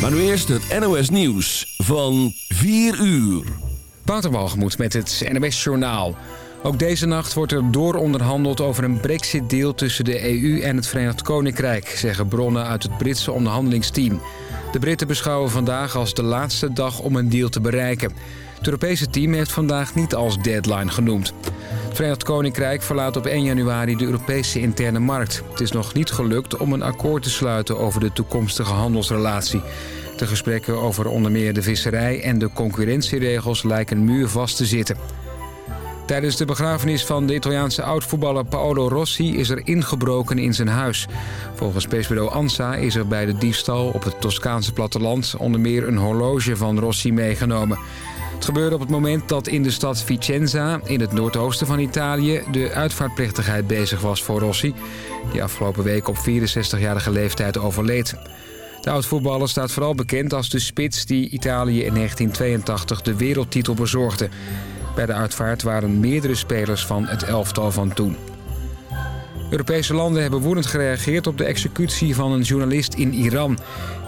Maar nu eerst het NOS Nieuws van 4 uur. Wouter met het NOS Journaal. Ook deze nacht wordt er dooronderhandeld over een brexit-deal tussen de EU en het Verenigd Koninkrijk... zeggen bronnen uit het Britse onderhandelingsteam. De Britten beschouwen vandaag als de laatste dag om een deal te bereiken. Het Europese team heeft vandaag niet als deadline genoemd. Het Verenigd Koninkrijk verlaat op 1 januari de Europese interne markt. Het is nog niet gelukt om een akkoord te sluiten over de toekomstige handelsrelatie. De gesprekken over onder meer de visserij en de concurrentieregels lijken muurvast te zitten. Tijdens de begrafenis van de Italiaanse oud-voetballer Paolo Rossi is er ingebroken in zijn huis. Volgens persbureau ANSA is er bij de diefstal op het Toscaanse platteland onder meer een horloge van Rossi meegenomen. Het gebeurde op het moment dat in de stad Vicenza, in het noordoosten van Italië, de uitvaartplichtigheid bezig was voor Rossi, die afgelopen week op 64-jarige leeftijd overleed. De oud-voetballer staat vooral bekend als de spits die Italië in 1982 de wereldtitel bezorgde. Bij de uitvaart waren meerdere spelers van het elftal van toen. Europese landen hebben woedend gereageerd op de executie van een journalist in Iran.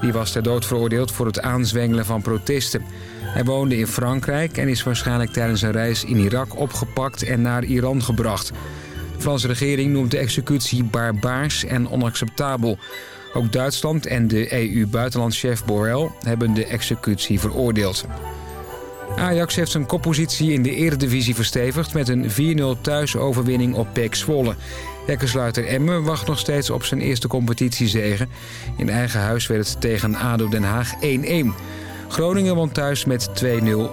Die was ter dood veroordeeld voor het aanzwengelen van protesten. Hij woonde in Frankrijk en is waarschijnlijk tijdens een reis in Irak opgepakt en naar Iran gebracht. De Franse regering noemt de executie barbaars en onacceptabel. Ook Duitsland en de EU-buitenlandchef Borrell hebben de executie veroordeeld. Ajax heeft zijn koppositie in de eredivisie verstevigd... met een 4-0 thuisoverwinning op PEC Zwolle. Hekkensluiter Emmen wacht nog steeds op zijn eerste competitiezegen. In eigen huis werd het tegen ADO Den Haag 1-1. Groningen won thuis met 2-0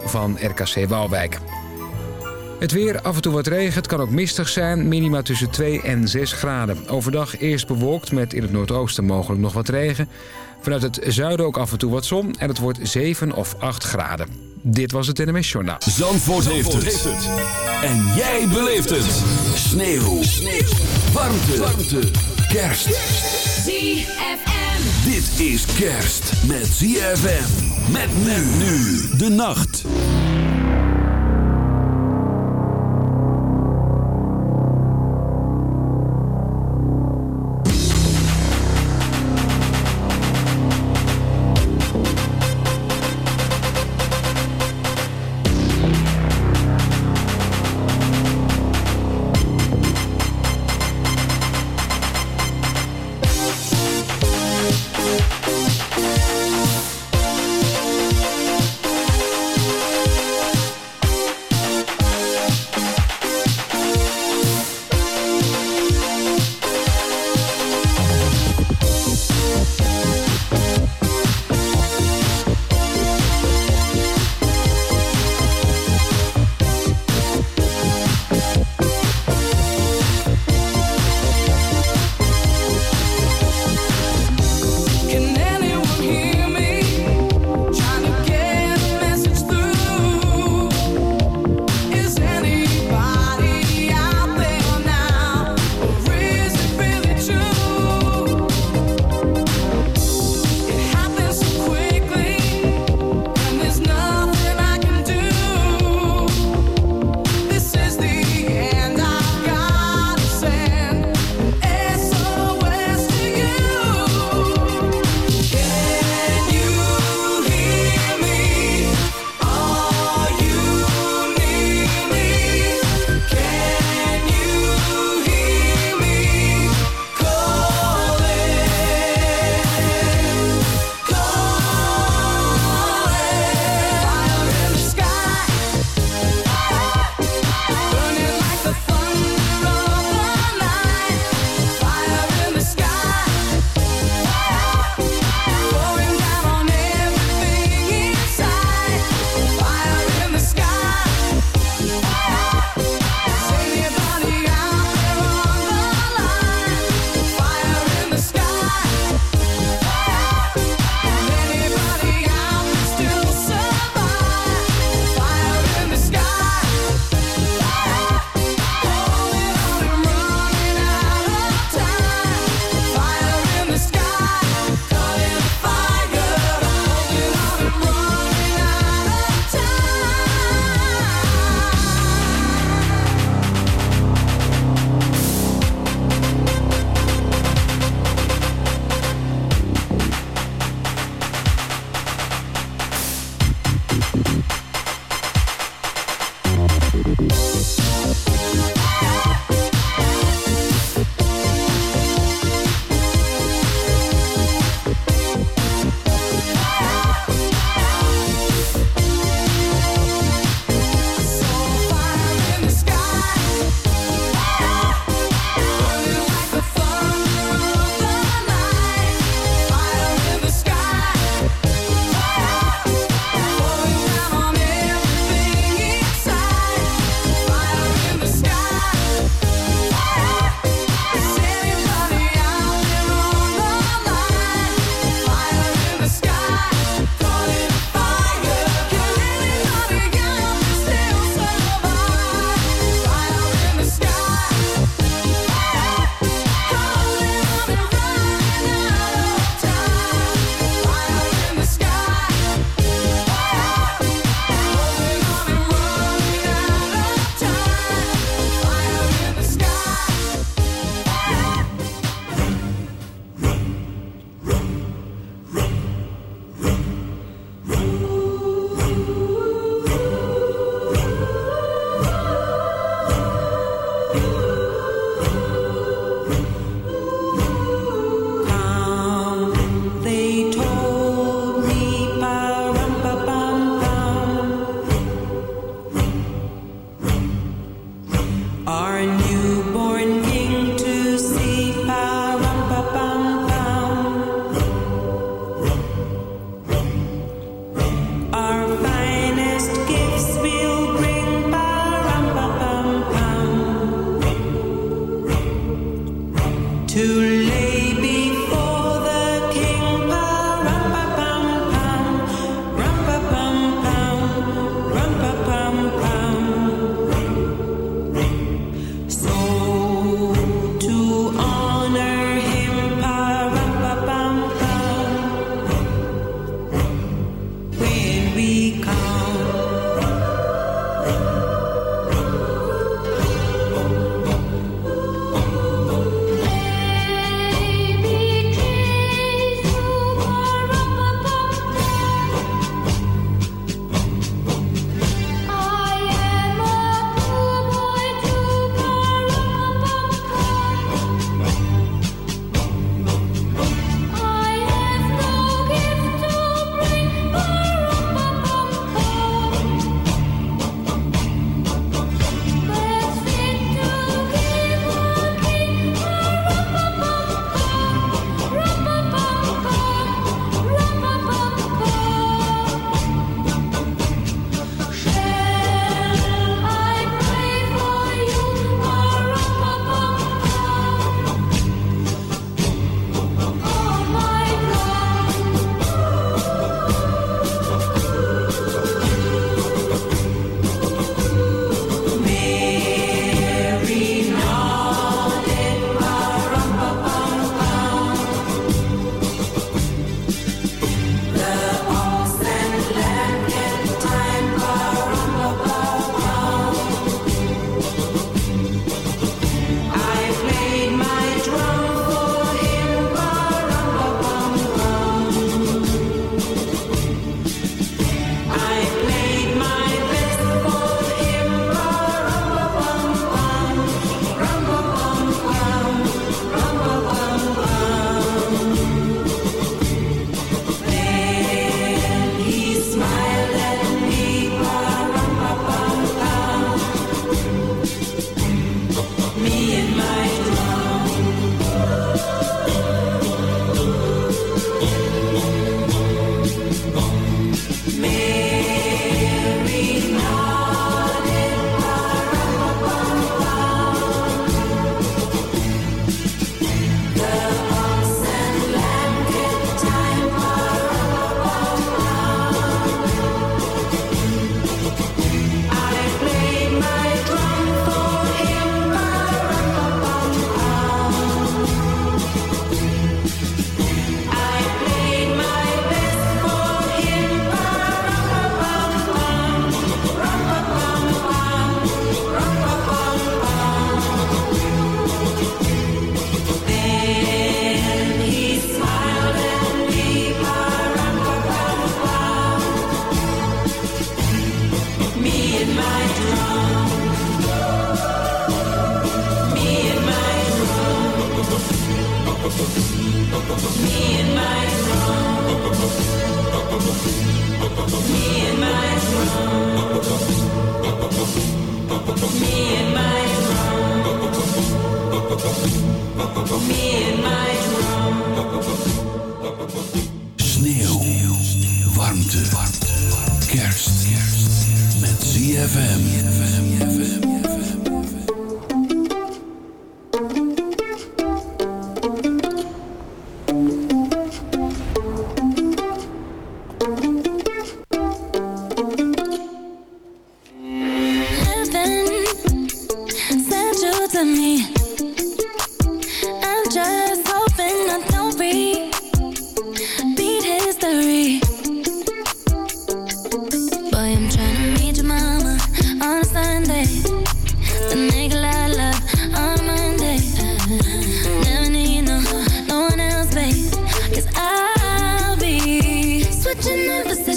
van RKC Waalwijk. Het weer, af en toe wat regen, het kan ook mistig zijn. Minima tussen 2 en 6 graden. Overdag eerst bewolkt met in het noordoosten mogelijk nog wat regen. Vanuit het zuiden ook af en toe wat zon en het wordt 7 of 8 graden. Dit was het NMS Journaal. Zandvoort, Zandvoort heeft, het. En jij beleeft het. Sneeuw. Sneeuw. Warmte. Warmte. Kerst. ZFM. Dit is kerst met ZFM. Met men nu de nacht.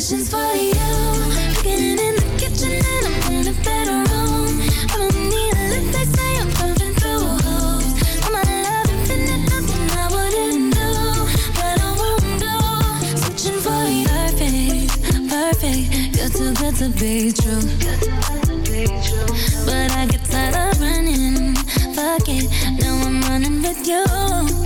decisions for you. Beginning in the kitchen and I'm in a better room. I don't need a lift, they say I'm pumping through holes. All my love infinite, nothing I wouldn't do, but I won't do. Searching for you. Perfect, perfect, you're too good to be true. But I get tired of running, fuck it, now I'm running with you.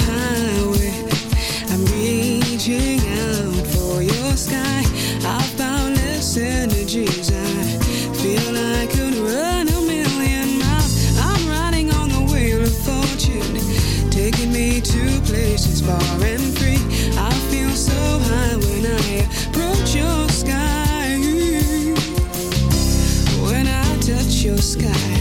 sky.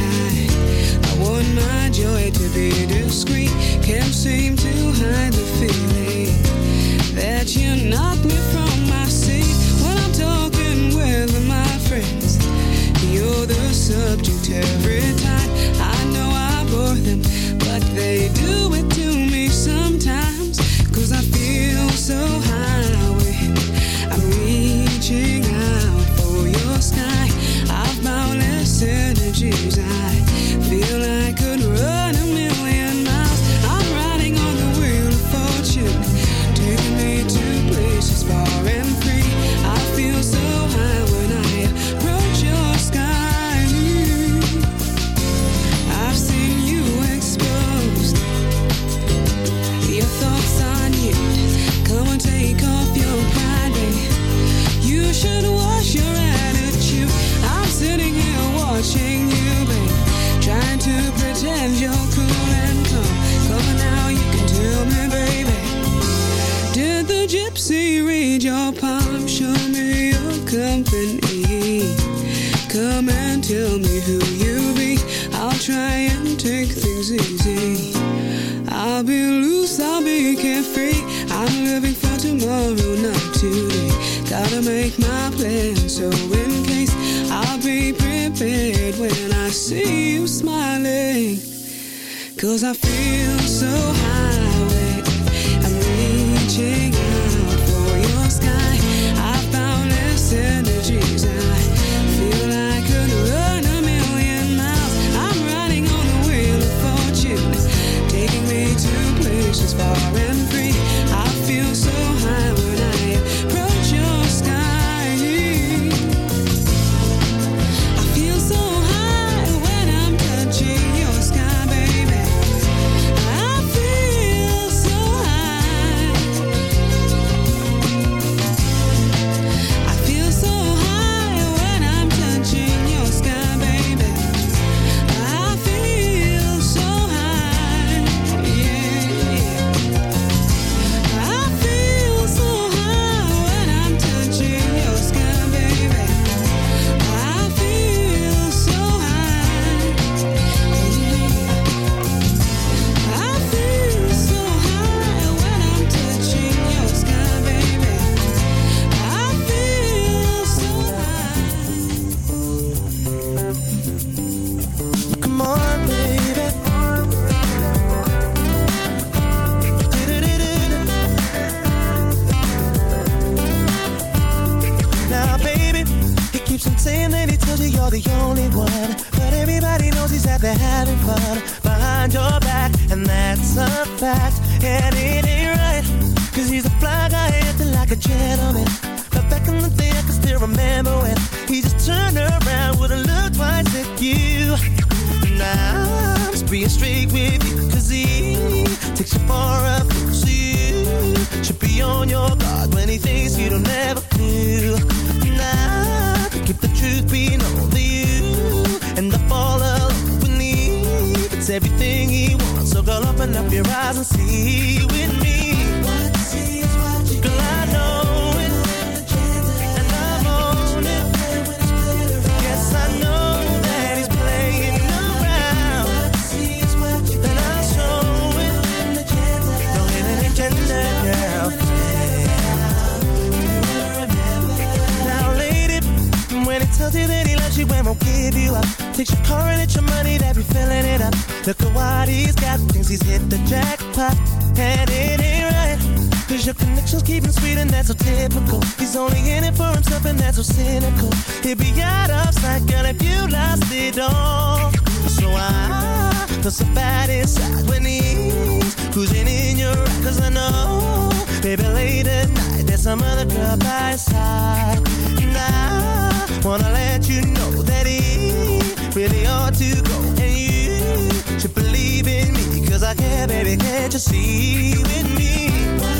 Your connections keep him sweet and that's so typical. He's only in it for himself and that's so cynical. He'd be out of sight, girl, if you lost it all. So I feel so bad inside when he's cruising in your ride. Cause I know, baby, late at night, there's some other girl by his side. And I wanna let you know that he really ought to go. And you should believe in me, cause I care, baby, can't you see with me?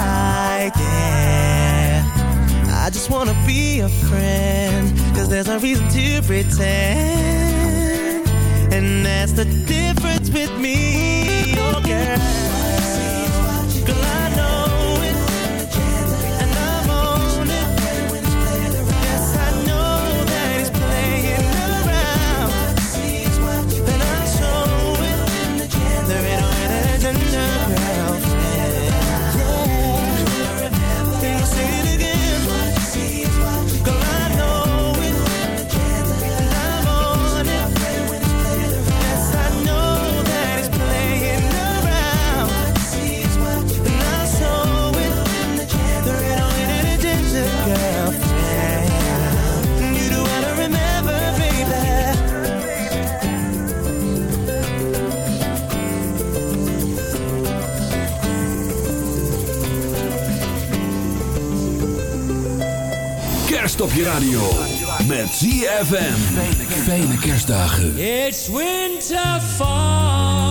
wanna be a friend Cause there's no reason to pretend. And that's the difference with me. Met ZFM. Fijne kerstdagen. It's winter fall.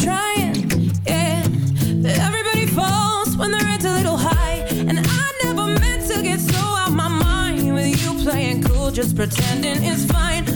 trying, yeah. Everybody falls when their head's a little high. And I never meant to get so out my mind with you playing cool, just pretending it's fine.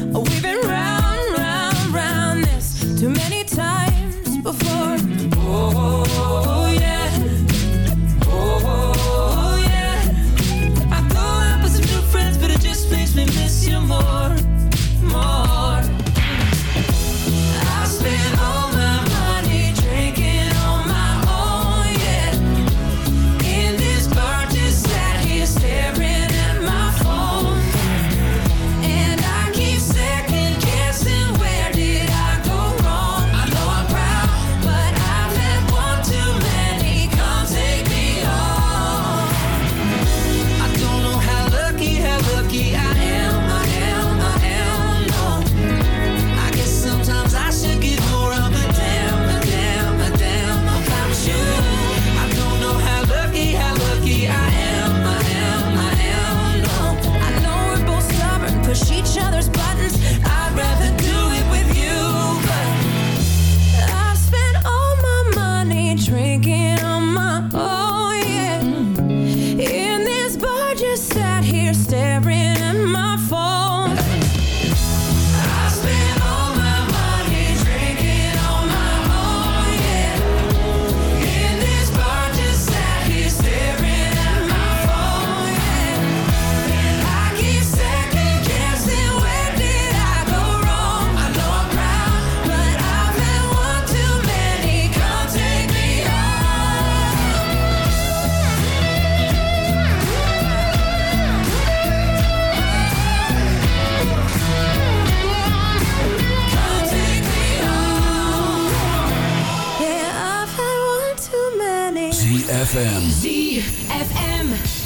ZFM. ZFM.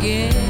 again.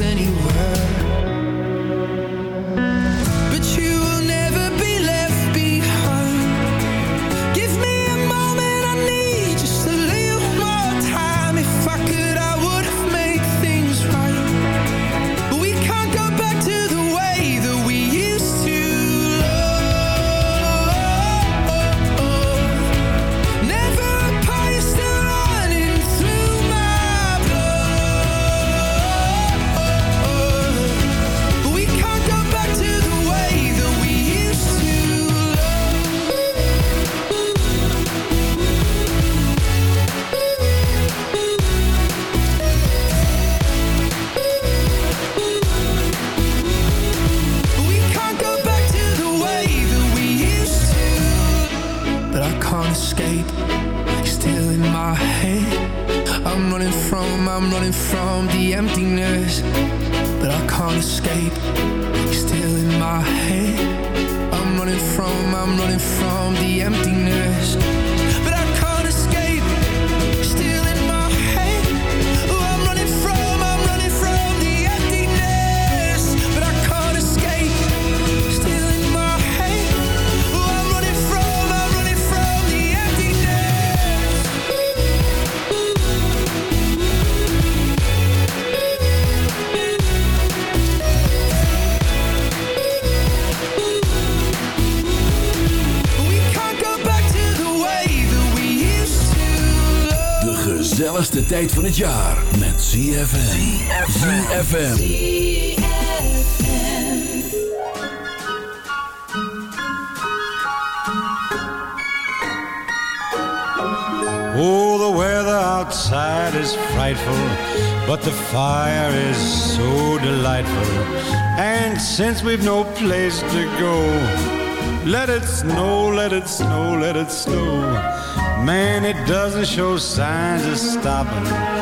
anywhere. het jaar met ZFM. ZFM. Oh, the weather outside is frightful, but the fire is so delightful. And since we've no place to go, let it snow, let it snow, let it snow. Man, it doesn't show signs of stopping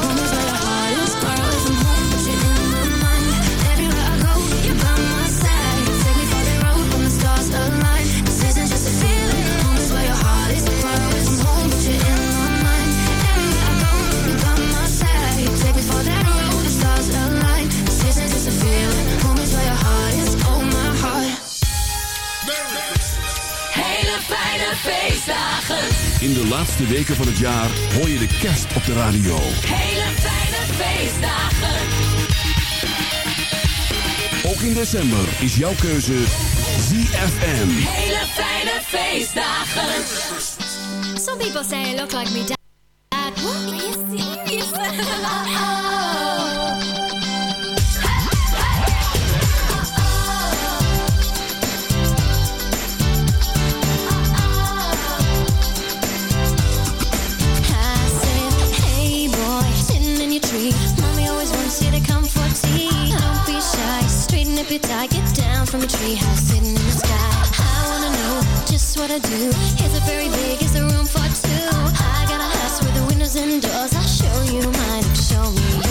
In de laatste weken van het jaar hoor je de kerst op de radio. Hele fijne feestdagen. Ook in december is jouw keuze ZFM. Hele fijne feestdagen. Some people say I look like me dad. What? Are you serious? Up your tie, get down from a tree house, sitting in the sky. I wanna know just what I do. Is it very big? Is there room for two? I got a house with the windows and doors. I'll show you mine, show me